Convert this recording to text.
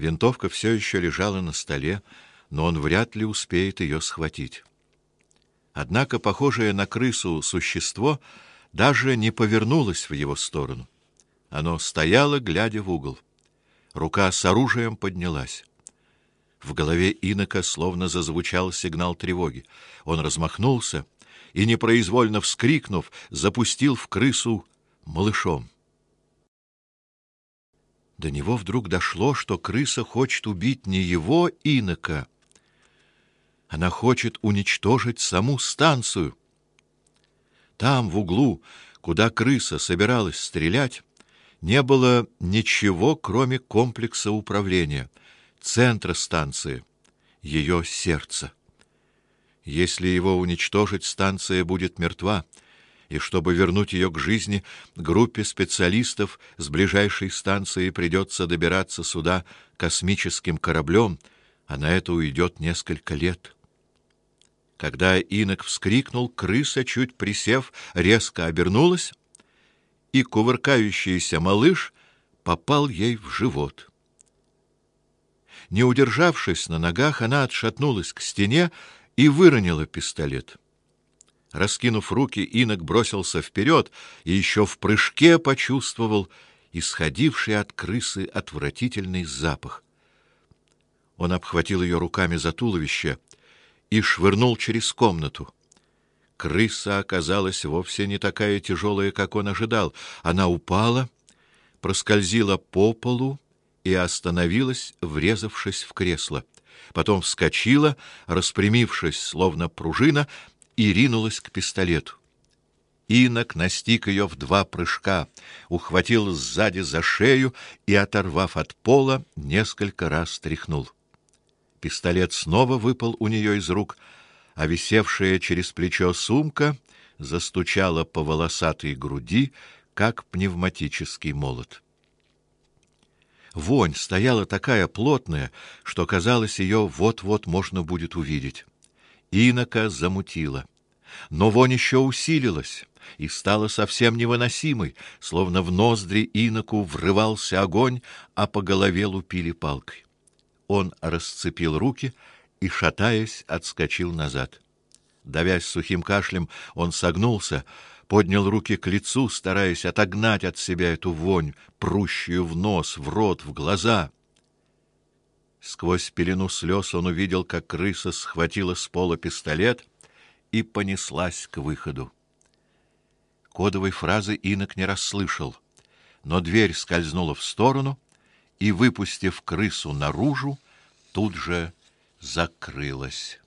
Винтовка все еще лежала на столе, но он вряд ли успеет ее схватить. Однако похожее на крысу существо даже не повернулось в его сторону. Оно стояло, глядя в угол. Рука с оружием поднялась. В голове инока словно зазвучал сигнал тревоги. Он размахнулся и, непроизвольно вскрикнув, запустил в крысу малышом. До него вдруг дошло, что крыса хочет убить не его инока, она хочет уничтожить саму станцию. Там, в углу, куда крыса собиралась стрелять, не было ничего, кроме комплекса управления, центра станции, ее сердца. Если его уничтожить, станция будет мертва, и чтобы вернуть ее к жизни, группе специалистов с ближайшей станции придется добираться сюда космическим кораблем, а на это уйдет несколько лет. Когда инок вскрикнул, крыса, чуть присев, резко обернулась, и кувыркающийся малыш попал ей в живот. Не удержавшись на ногах, она отшатнулась к стене и выронила пистолет. Раскинув руки, инок бросился вперед и еще в прыжке почувствовал исходивший от крысы отвратительный запах. Он обхватил ее руками за туловище и швырнул через комнату. Крыса оказалась вовсе не такая тяжелая, как он ожидал. Она упала, проскользила по полу и остановилась, врезавшись в кресло. Потом вскочила, распрямившись, словно пружина, и ринулась к пистолету. Инок настиг ее в два прыжка, ухватил сзади за шею и, оторвав от пола, несколько раз тряхнул. Пистолет снова выпал у нее из рук, а висевшая через плечо сумка застучала по волосатой груди, как пневматический молот. Вонь стояла такая плотная, что казалось, ее вот-вот можно будет увидеть. Инока замутила, но вонь еще усилилась и стала совсем невыносимой, словно в ноздри иноку врывался огонь, а по голове лупили палкой. Он расцепил руки и, шатаясь, отскочил назад. Давясь сухим кашлем, он согнулся, поднял руки к лицу, стараясь отогнать от себя эту вонь, прущую в нос, в рот, в глаза. Сквозь пелену слез он увидел, как крыса схватила с пола пистолет и понеслась к выходу. Кодовой фразы инок не расслышал, но дверь скользнула в сторону, и, выпустив крысу наружу, тут же закрылась.